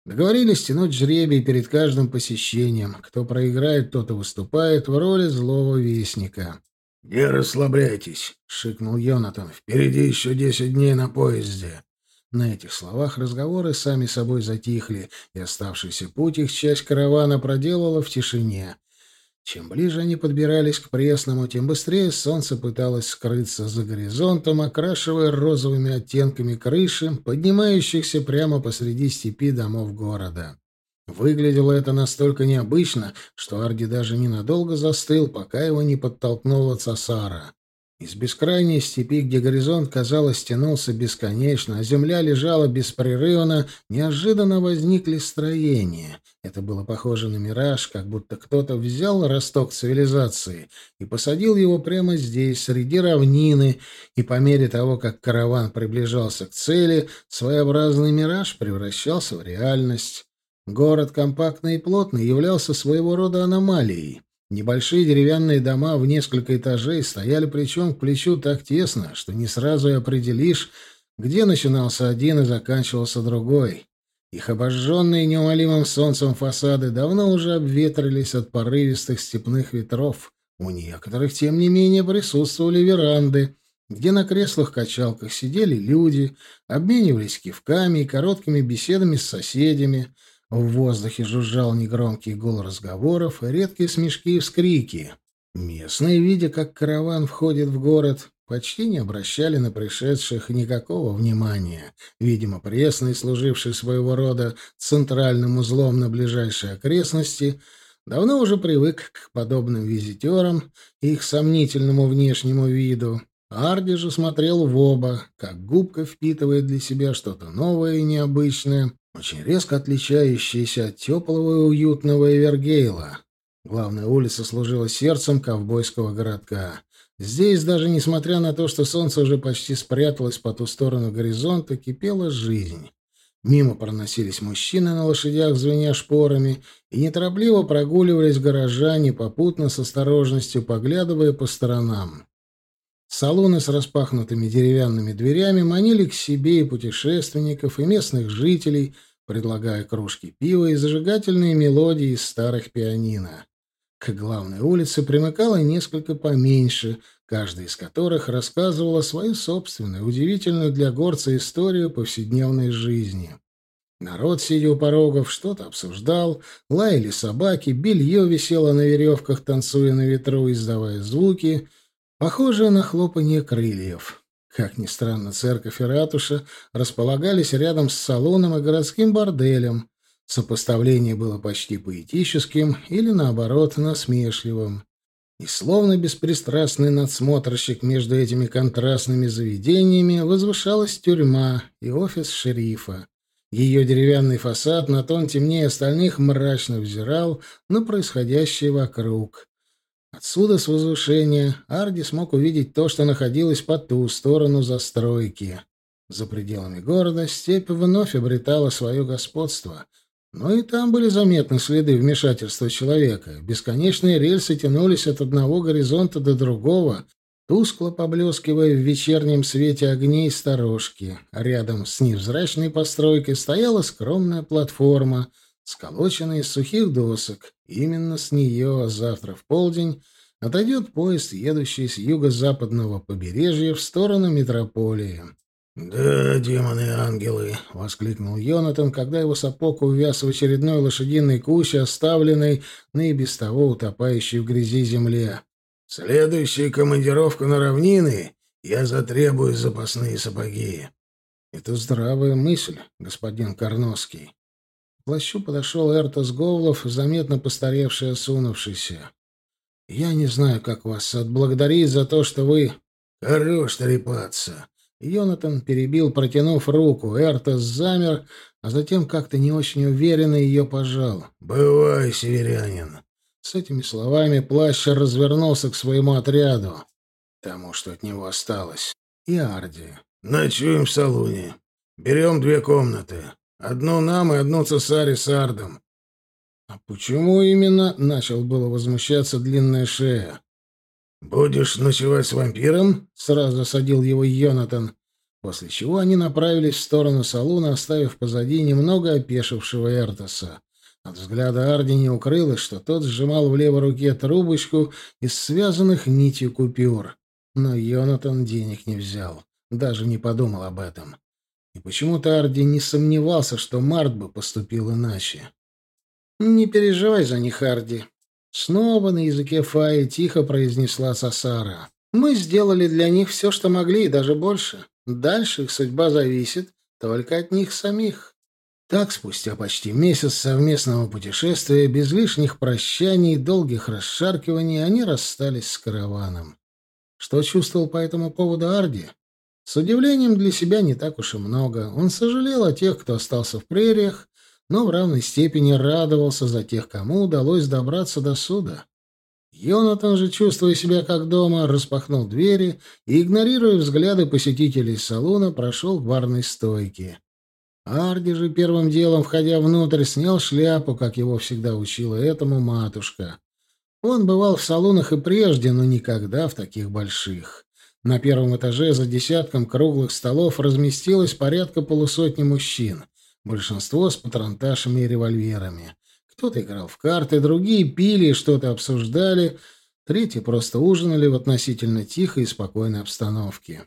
Договорились тянуть жребий перед каждым посещением. Кто проиграет, тот и выступает в роли злого вестника. «Не расслабляйтесь», — шикнул Йонатан. «Впереди еще десять дней на поезде». На этих словах разговоры сами собой затихли, и оставшийся путь их часть каравана проделала в тишине. Чем ближе они подбирались к Пресному, тем быстрее солнце пыталось скрыться за горизонтом, окрашивая розовыми оттенками крыши, поднимающихся прямо посреди степи домов города. Выглядело это настолько необычно, что Арди даже ненадолго застыл, пока его не подтолкнула Цасара. Из бескрайней степи, где горизонт, казалось, тянулся бесконечно, а земля лежала беспрерывно, неожиданно возникли строения. Это было похоже на мираж, как будто кто-то взял росток цивилизации и посадил его прямо здесь, среди равнины, и по мере того, как караван приближался к цели, своеобразный мираж превращался в реальность. Город компактный и плотный являлся своего рода аномалией. Небольшие деревянные дома в несколько этажей стояли плечом к плечу так тесно, что не сразу и определишь, где начинался один и заканчивался другой. Их обожженные неумолимым солнцем фасады давно уже обветрились от порывистых степных ветров. У некоторых, тем не менее, присутствовали веранды, где на креслах-качалках сидели люди, обменивались кивками и короткими беседами с соседями — в воздухе жужжал негромкий гул разговоров и редкие смешки и вскрики. Местные, видя, как караван входит в город, почти не обращали на пришедших никакого внимания. Видимо, пресный, служивший своего рода центральным узлом на ближайшей окрестности, давно уже привык к подобным визитерам и их сомнительному внешнему виду. Арди же смотрел в оба, как губка впитывает для себя что-то новое и необычное, очень резко отличающаяся от теплого и уютного Эвергейла. Главная улица служила сердцем ковбойского городка. Здесь, даже несмотря на то, что солнце уже почти спряталось по ту сторону горизонта, кипела жизнь. Мимо проносились мужчины на лошадях, звеня шпорами, и неторопливо прогуливались горожане, попутно с осторожностью поглядывая по сторонам. Салоны с распахнутыми деревянными дверями манили к себе и путешественников, и местных жителей, предлагая кружки пива и зажигательные мелодии из старых пианино. К главной улице примыкало несколько поменьше, каждая из которых рассказывала свою собственную, удивительную для горца историю повседневной жизни. Народ, сидя у порогов, что-то обсуждал, лаяли собаки, белье висело на веревках, танцуя на ветру, издавая звуки — Похоже на хлопанье крыльев. Как ни странно, церковь и ратуша располагались рядом с салоном и городским борделем. Сопоставление было почти поэтическим или, наоборот, насмешливым. И словно беспристрастный надсмотрщик между этими контрастными заведениями возвышалась тюрьма и офис шерифа. Ее деревянный фасад на тон темнее остальных мрачно взирал на происходящее вокруг. Отсюда, с возвышения, Арди смог увидеть то, что находилось по ту сторону застройки. За пределами города степь вновь обретала свое господство. Но и там были заметны следы вмешательства человека. Бесконечные рельсы тянулись от одного горизонта до другого, тускло поблескивая в вечернем свете огней сторожки. Рядом с невзрачной постройкой стояла скромная платформа, сколоченная из сухих досок. Именно с нее завтра в полдень отойдет поезд, едущий с юго-западного побережья в сторону метрополии. «Да, демоны и ангелы!» — воскликнул Йонатан, когда его сапог увяз в очередной лошадиной куще, оставленной на и без того утопающей в грязи земле. «Следующая командировка на равнины, я затребую запасные сапоги». «Это здравая мысль, господин Карновский». К плащу подошел Эртос Говлов, заметно постаревший и осунувшийся. «Я не знаю, как вас отблагодарить за то, что вы...» «Хорош трепаться!» Йонатан перебил, протянув руку. Эртос замер, а затем как-то не очень уверенно ее пожал. «Бывай, северянин!» С этими словами плащ развернулся к своему отряду, тому, что от него осталось, и Арди. «Ночуем в салуне. Берем две комнаты. Одну нам и одну цесаре с Ардом». «А почему именно?» — начал было возмущаться длинная шея. «Будешь ночевать с вампиром?» — сразу осадил его Йонатан. После чего они направились в сторону салуна, оставив позади немного опешившего Эртоса. От взгляда Арди не укрылось, что тот сжимал в левой руке трубочку из связанных нитью купюр. Но Йонатан денег не взял, даже не подумал об этом. И почему-то Арди не сомневался, что Март бы поступил иначе. «Не переживай за них, Арди», Снова на языке Фаи тихо произнесла Сасара. «Мы сделали для них все, что могли, и даже больше. Дальше их судьба зависит только от них самих». Так, спустя почти месяц совместного путешествия, без лишних прощаний и долгих расшаркиваний, они расстались с караваном. Что чувствовал по этому поводу Арди? С удивлением для себя не так уж и много. Он сожалел о тех, кто остался в прериях, но в равной степени радовался за тех, кому удалось добраться до суда. Йонатан же, чувствуя себя как дома, распахнул двери и, игнорируя взгляды посетителей салона, прошел к барной стойке. Арди же первым делом, входя внутрь, снял шляпу, как его всегда учила этому матушка. Он бывал в салонах и прежде, но никогда в таких больших. На первом этаже за десятком круглых столов разместилось порядка полусотни мужчин большинство с патронташами и револьверами. Кто-то играл в карты, другие пили и что-то обсуждали, третьи просто ужинали в относительно тихой и спокойной обстановке.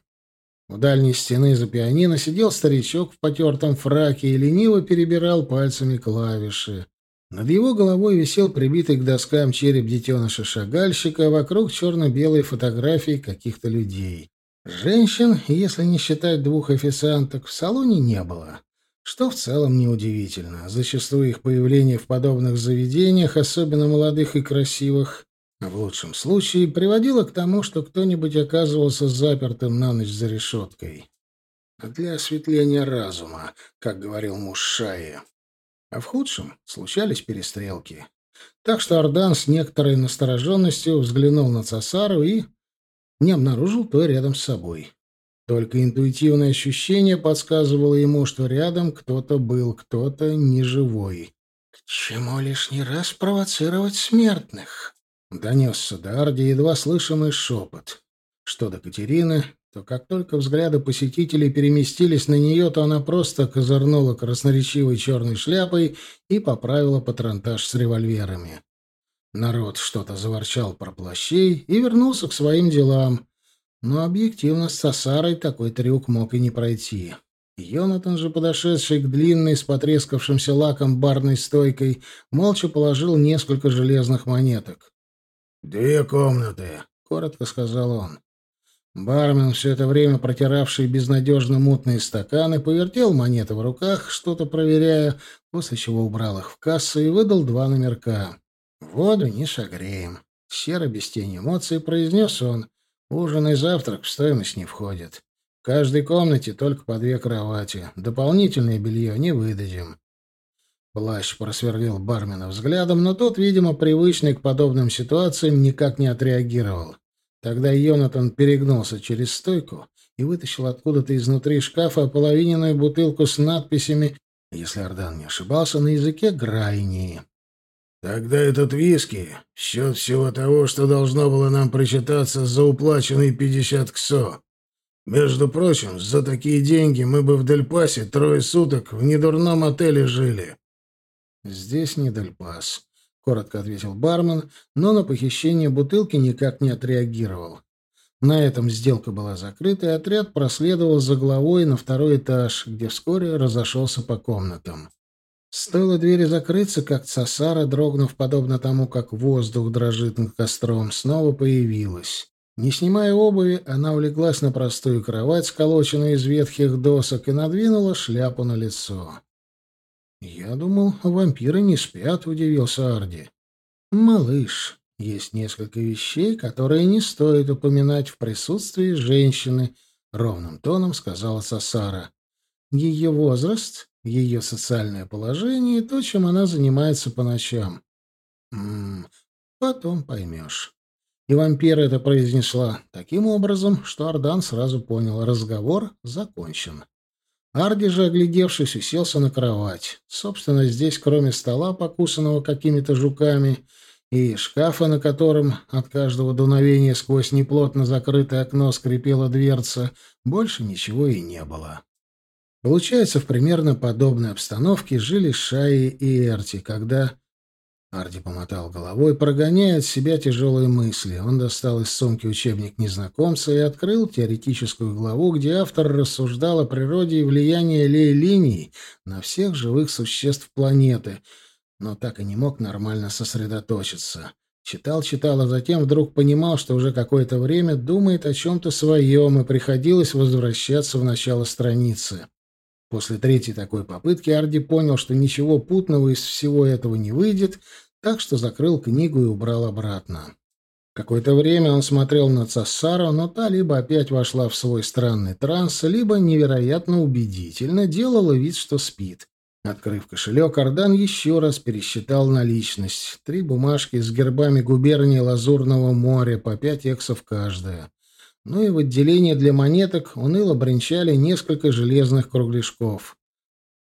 У дальней стены за пианино сидел старичок в потертом фраке и лениво перебирал пальцами клавиши. Над его головой висел прибитый к доскам череп детеныша-шагальщика, вокруг черно-белые фотографии каких-то людей. Женщин, если не считать двух официанток, в салоне не было. Что в целом неудивительно. Зачастую их появление в подобных заведениях, особенно молодых и красивых, в лучшем случае приводило к тому, что кто-нибудь оказывался запертым на ночь за решеткой. Для осветления разума, как говорил муж Шаи. А в худшем случались перестрелки. Так что Ардан с некоторой настороженностью взглянул на Цасару и не обнаружил той рядом с собой. Только интуитивное ощущение подсказывало ему, что рядом кто-то был, кто-то неживой. «К чему лишний раз провоцировать смертных?» — донесся до Арди едва слышимый шепот. Что до Катерины, то как только взгляды посетителей переместились на нее, то она просто козырнула красноречивой черной шляпой и поправила патронтаж с револьверами. Народ что-то заворчал про плащей и вернулся к своим делам — но объективно с Сосарой такой трюк мог и не пройти. Йонатан же, подошедший к длинной с потрескавшимся лаком барной стойкой, молча положил несколько железных монеток. «Две комнаты», — коротко сказал он. Бармен, все это время протиравший безнадежно мутные стаканы, повертел монеты в руках, что-то проверяя, после чего убрал их в кассу и выдал два номерка. «Воду не согреем», — серо без тени эмоций произнес он, Ужин и завтрак в стоимость не входят. В каждой комнате только по две кровати. Дополнительное белье не выдадим. Плащ просверлил бармена взглядом, но тот, видимо, привычный к подобным ситуациям, никак не отреагировал. Тогда Йонатан перегнулся через стойку и вытащил откуда-то изнутри шкафа ополовиненную бутылку с надписями, если Ардан не ошибался, на языке Грайнии. «Тогда этот виски — счет всего того, что должно было нам причитаться за уплаченные пятьдесят ксо. Между прочим, за такие деньги мы бы в Дельпасе трое суток в недурном отеле жили». «Здесь не Дельпас», — коротко ответил бармен, но на похищение бутылки никак не отреагировал. На этом сделка была закрыта, и отряд проследовал за главой на второй этаж, где вскоре разошелся по комнатам. Стоило двери закрыться, как Цасара, дрогнув подобно тому, как воздух дрожит над костром, снова появилась. Не снимая обуви, она улеглась на простую кровать, сколоченную из ветхих досок, и надвинула шляпу на лицо. «Я думал, вампиры не спят», — удивился Арди. «Малыш, есть несколько вещей, которые не стоит упоминать в присутствии женщины», — ровным тоном сказала Сасара. «Ее возраст, ее социальное положение и то, чем она занимается по ночам. М -м, потом поймешь. И вампир это произнесла таким образом, что Ардан сразу понял, разговор закончен. Арди же, оглядевшись, уселся на кровать. Собственно, здесь, кроме стола, покусанного какими-то жуками, и шкафа, на котором от каждого дуновения сквозь неплотно закрытое окно скрипела дверца, больше ничего и не было. Получается, в примерно подобной обстановке жили Шаи и Эрти, когда... Арди помотал головой, прогоняя от себя тяжелые мысли. Он достал из сумки учебник незнакомца и открыл теоретическую главу, где автор рассуждал о природе и влиянии лей-линий на всех живых существ планеты, но так и не мог нормально сосредоточиться. Читал-читал, а затем вдруг понимал, что уже какое-то время думает о чем-то своем, и приходилось возвращаться в начало страницы. После третьей такой попытки Арди понял, что ничего путного из всего этого не выйдет, так что закрыл книгу и убрал обратно. Какое-то время он смотрел на Цассару, но та либо опять вошла в свой странный транс, либо невероятно убедительно делала вид, что спит. Открыв кошелек, Ардан еще раз пересчитал наличность. Три бумажки с гербами губернии Лазурного моря, по пять эксов каждая. Ну и в отделении для монеток уныло бренчали несколько железных кругляшков.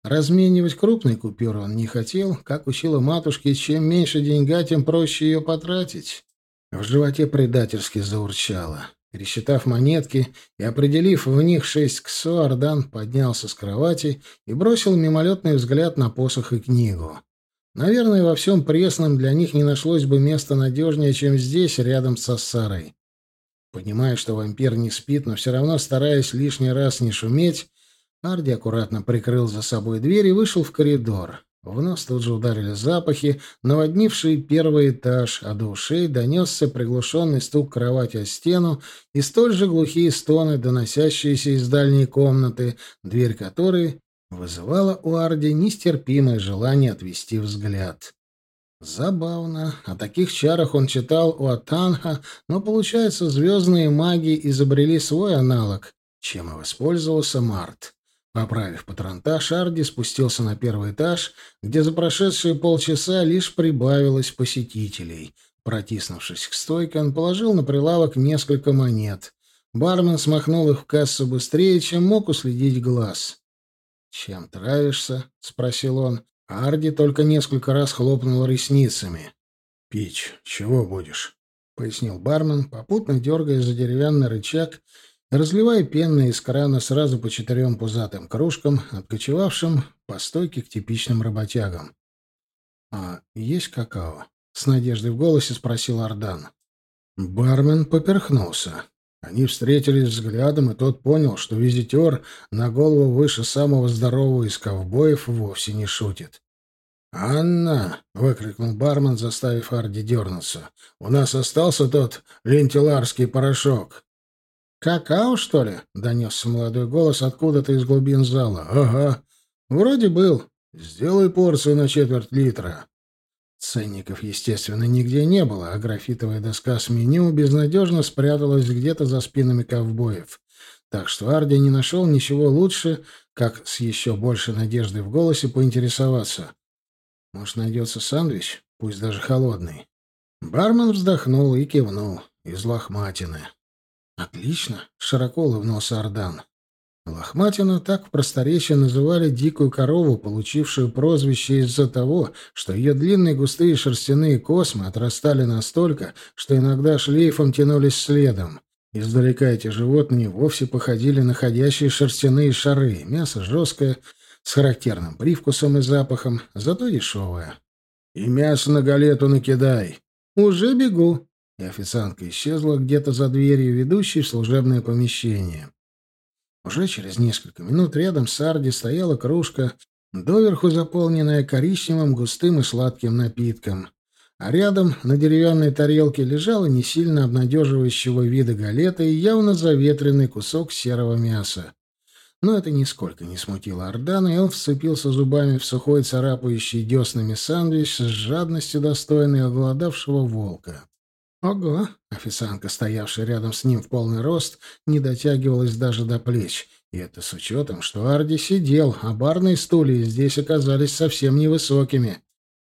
Разменивать крупные купюры он не хотел, как учила матушка, чем меньше деньга, тем проще ее потратить. В животе предательски заурчало. Пересчитав монетки и определив в них шесть ксо, Ардан поднялся с кровати и бросил мимолетный взгляд на посох и книгу. Наверное, во всем пресном для них не нашлось бы места надежнее, чем здесь, рядом с Ассарой. Понимая, что вампир не спит, но все равно стараясь лишний раз не шуметь, Арди аккуратно прикрыл за собой дверь и вышел в коридор. В нос тут же ударили запахи, наводнившие первый этаж, а до ушей донесся приглушенный стук кровати о стену и столь же глухие стоны, доносящиеся из дальней комнаты, дверь которой вызывала у Арди нестерпимое желание отвести взгляд. Забавно. О таких чарах он читал у Атанха, но, получается, звездные маги изобрели свой аналог, чем и воспользовался Март. Поправив патронтаж, Арди спустился на первый этаж, где за прошедшие полчаса лишь прибавилось посетителей. Протиснувшись к стойке, он положил на прилавок несколько монет. Бармен смахнул их в кассу быстрее, чем мог уследить глаз. «Чем травишься?» — спросил он. Арди только несколько раз хлопнул ресницами. «Пить чего будешь?» — пояснил бармен, попутно дергая за деревянный рычаг разливая пенное из крана сразу по четырем пузатым кружкам, откочевавшим по стойке к типичным работягам. «А есть какао?» — с надеждой в голосе спросил Ардан. Бармен поперхнулся. Они встретились взглядом, и тот понял, что визитер на голову выше самого здорового из ковбоев вовсе не шутит. «Анна!» — выкрикнул бармен, заставив Арди дернуться. «У нас остался тот лентиларский порошок». «Какао, что ли?» — донесся молодой голос откуда-то из глубин зала. «Ага. Вроде был. Сделай порцию на четверть литра». Ценников, естественно, нигде не было, а графитовая доска с меню безнадежно спряталась где-то за спинами ковбоев. Так что Арди не нашел ничего лучше, как с еще большей надеждой в голосе поинтересоваться. Может, найдется сэндвич, пусть даже холодный. Бармен вздохнул и кивнул. Из лохматины. «Отлично!» — широко улыбнулся Ардан. Лохматину так в просторечии называли дикую корову, получившую прозвище из-за того, что ее длинные густые шерстяные космы отрастали настолько, что иногда шлейфом тянулись следом. Издалека эти животные вовсе походили на ходящие шерстяные шары. Мясо жесткое, с характерным привкусом и запахом, зато дешевое. «И мясо на галету накидай!» «Уже бегу!» И официантка исчезла где-то за дверью, ведущей в служебное помещение. Уже через несколько минут рядом с Арди стояла кружка, доверху заполненная коричневым, густым и сладким напитком. А рядом на деревянной тарелке лежала не сильно обнадеживающего вида галета и явно заветренный кусок серого мяса. Но это нисколько не смутило Ордана, и он вцепился зубами в сухой царапающий деснами сэндвич с жадностью достойной оголодавшего волка. Ого! Официантка, стоявшая рядом с ним в полный рост, не дотягивалась даже до плеч. И это с учетом, что Арди сидел, а барные стулья здесь оказались совсем невысокими.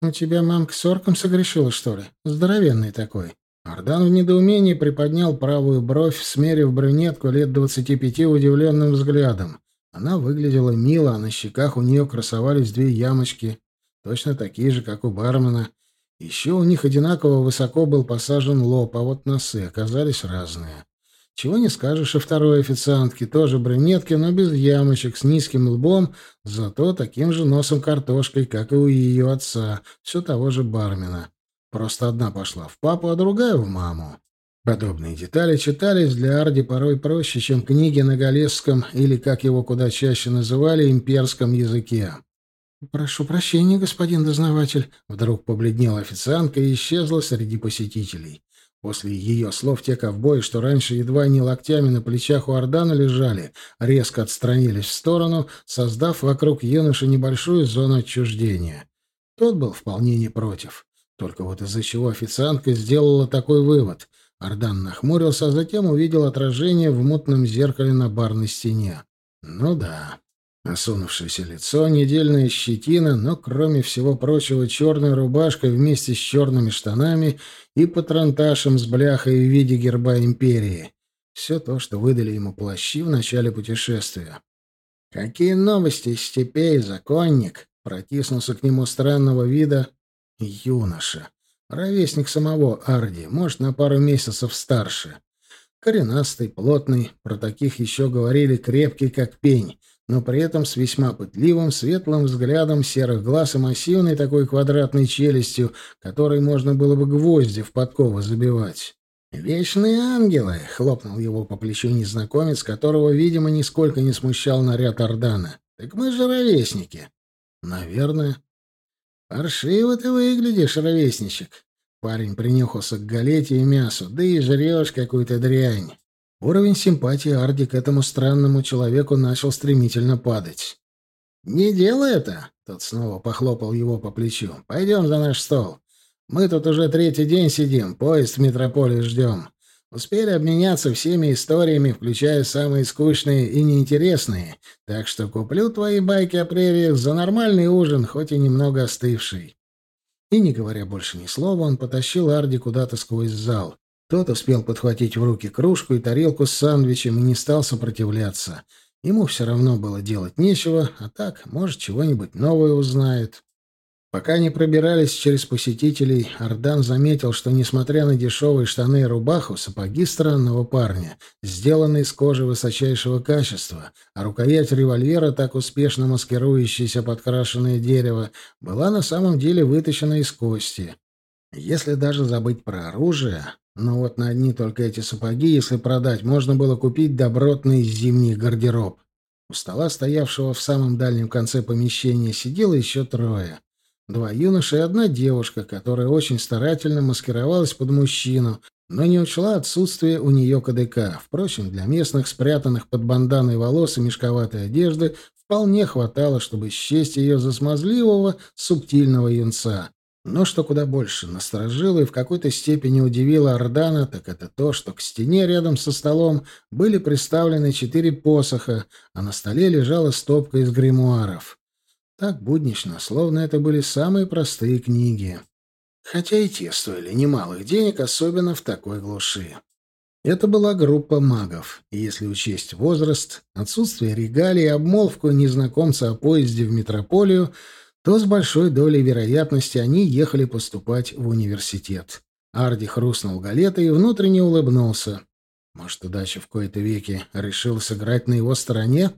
«У тебя мамка с орком согрешила, что ли? Здоровенный такой». Ардан в недоумении приподнял правую бровь, смерив брюнетку лет двадцати пяти удивленным взглядом. Она выглядела мило, а на щеках у нее красовались две ямочки, точно такие же, как у бармена, еще у них одинаково высоко был посажен лоб, а вот носы оказались разные. Чего не скажешь о второй официантке, тоже брюнетке, но без ямочек, с низким лбом, зато таким же носом картошкой, как и у ее отца, все того же бармена. Просто одна пошла в папу, а другая в маму. Подобные детали читались для Арди порой проще, чем книги на галесском или, как его куда чаще называли, имперском языке. «Прошу прощения, господин дознаватель», — вдруг побледнела официантка и исчезла среди посетителей. После ее слов те ковбои, что раньше едва не локтями на плечах у Ордана лежали, резко отстранились в сторону, создав вокруг юноши небольшую зону отчуждения. Тот был вполне не против. Только вот из-за чего официантка сделала такой вывод. Ардан нахмурился, а затем увидел отражение в мутном зеркале на барной стене. Ну да, Осунувшееся лицо, недельная щетина, но, кроме всего прочего, черная рубашка вместе с черными штанами и патронташем с бляхой в виде герба империи. Все то, что выдали ему плащи в начале путешествия. «Какие новости степей, законник?» — протиснулся к нему странного вида юноша. Ровесник самого Арди, может, на пару месяцев старше. Коренастый, плотный, про таких еще говорили крепкий, как пень — но при этом с весьма пытливым, светлым взглядом серых глаз и массивной такой квадратной челюстью, которой можно было бы гвозди в подковы забивать. «Вечные ангелы!» — хлопнул его по плечу незнакомец, которого, видимо, нисколько не смущал наряд Ордана. «Так мы же ровесники!» «Наверное». «Паршиво ты выглядишь, ровесничек!» Парень принюхался к галете и мясу. «Да и жрешь какую-то дрянь!» Уровень симпатии Арди к этому странному человеку начал стремительно падать. «Не делай это!» — тот снова похлопал его по плечу. «Пойдем за наш стол. Мы тут уже третий день сидим, поезд в метрополии ждем. Успели обменяться всеми историями, включая самые скучные и неинтересные, так что куплю твои байки о прериях за нормальный ужин, хоть и немного остывший». И, не говоря больше ни слова, он потащил Арди куда-то сквозь зал. Тот успел подхватить в руки кружку и тарелку с сандвичем и не стал сопротивляться. Ему все равно было делать нечего, а так, может, чего-нибудь новое узнает. Пока они пробирались через посетителей, Ардан заметил, что, несмотря на дешевые штаны и рубаху, сапоги странного парня сделаны из кожи высочайшего качества, а рукоять револьвера, так успешно маскирующаяся под крашеное дерево, была на самом деле вытащена из кости. Если даже забыть про оружие, но вот на одни только эти сапоги, если продать, можно было купить добротный зимний гардероб. У стола, стоявшего в самом дальнем конце помещения, сидело еще трое. Два юноши и одна девушка, которая очень старательно маскировалась под мужчину, но не учла отсутствие у нее КДК. Впрочем, для местных, спрятанных под банданой волос и мешковатой одежды, вполне хватало, чтобы счесть ее за смазливого, субтильного юнца. Но что куда больше насторожило и в какой-то степени удивило Ордана, так это то, что к стене рядом со столом были приставлены четыре посоха, а на столе лежала стопка из гримуаров. Так буднично, словно это были самые простые книги. Хотя и те стоили немалых денег, особенно в такой глуши. Это была группа магов, и если учесть возраст, отсутствие регалий и обмолвку незнакомца о поезде в метрополию, то с большой долей вероятности они ехали поступать в университет. Арди хрустнул галетой и внутренне улыбнулся. Может, удача в кои-то веки решила сыграть на его стороне?